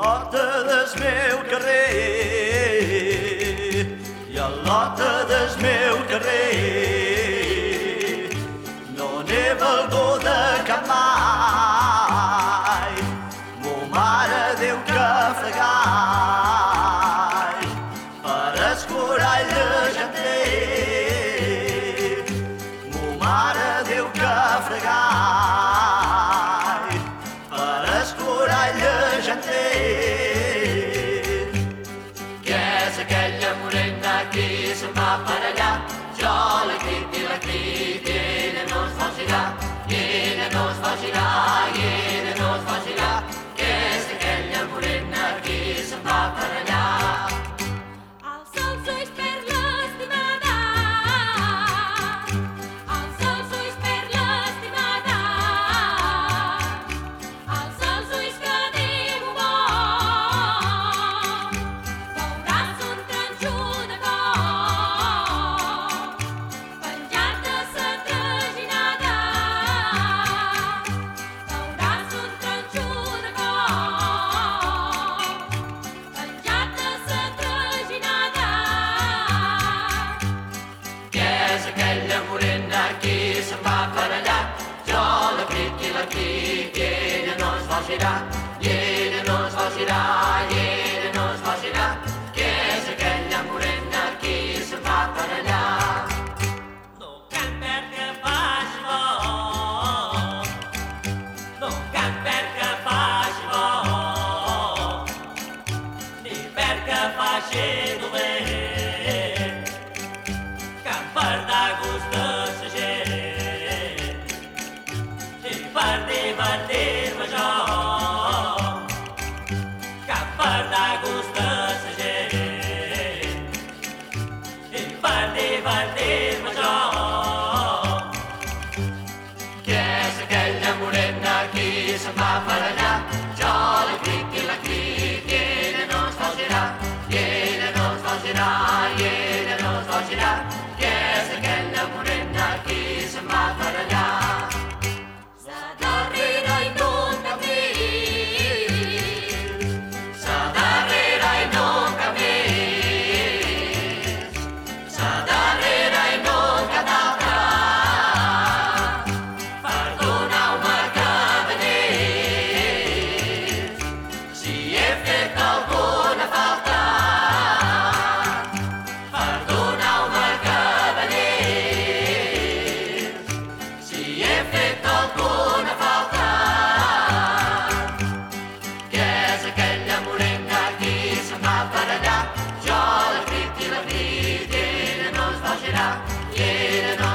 l'horta del meu carrer. I a l'horta del meu carrer no n'he valguda cap mai. Mo mare Déu que fregai per escorall de janter. No és aquella morena que se'n va per allà? Jo la cric i la cric, i ella no es vol girar, i ella no es vol girar, i ella no es vol girar. Què és aquella morena que se'n va per allà? No cal perquè faci no cal perquè faci ni perquè faci i per divertir-me jo, cal per dar gust a sa gent, i per divertir-me jo. Què és aquella morena que se'n va per la cric i la cric, i no es vol no es vol no es vol girar. Què és aquella morena que se'n va did